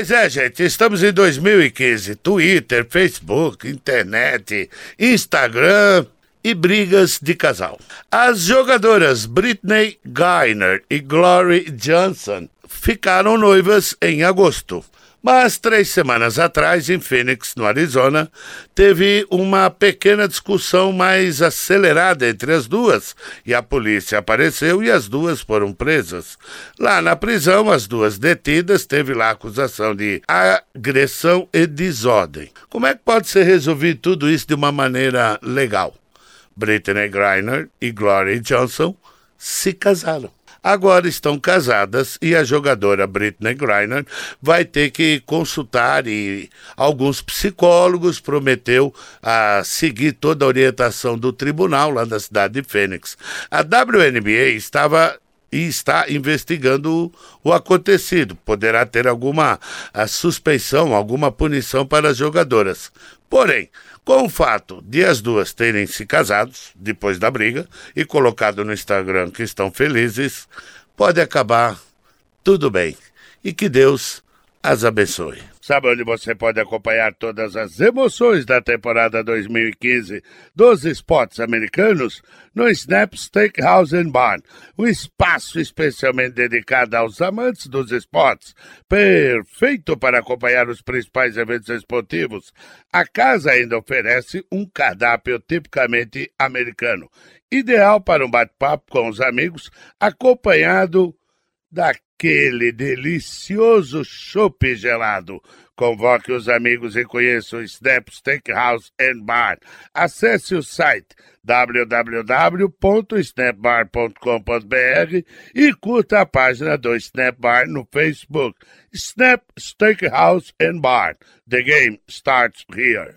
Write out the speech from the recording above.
Pois é, gente, estamos em 2015. Twitter, Facebook, internet, Instagram e brigas de casal. As jogadoras Britney Griner e Glory Johnson ficaram noivas em agosto. Mas três semanas atrás, em Phoenix, no Arizona, teve uma pequena discussão mais acelerada entre as duas e a polícia apareceu e as duas foram presas. Lá na prisão, as duas detidas teve lá acusação de agressão e desordem. Como é que pode ser resolvido tudo isso de uma maneira legal? Brittany Griner e Glory Johnson se casaram agora estão casadas e a jogadora Britney Griner vai ter que consultar e alguns psicólogos prometeu a seguir toda a orientação do tribunal lá da cidade de Fênix. A WNBA estava e está investigando o, acontecido. Poderá ter alguma suspeição, alguma punição para as jogadoras. Porém, com o fato de as duas terem se casados depois da briga e colocado no Instagram que estão felizes, pode acabar tudo bem. E que Deus as abençoe. Sabe onde você pode acompanhar todas as emoções da temporada 2015 dos esportes americanos? No Snap Steakhouse and Barn, um espaço especialmente dedicado aos amantes dos esportes, perfeito para acompanhar os principais eventos esportivos. A casa ainda oferece um cardápio tipicamente americano, ideal para um bate-papo com os amigos, acompanhado daquele delicioso chopp gelado. Convoque os amigos e conheça o Snap Steakhouse and Bar. Acesse o site www.snapbar.com.br e curta a página do Snap Bar no Facebook. Snap Steakhouse and Bar. The game starts here.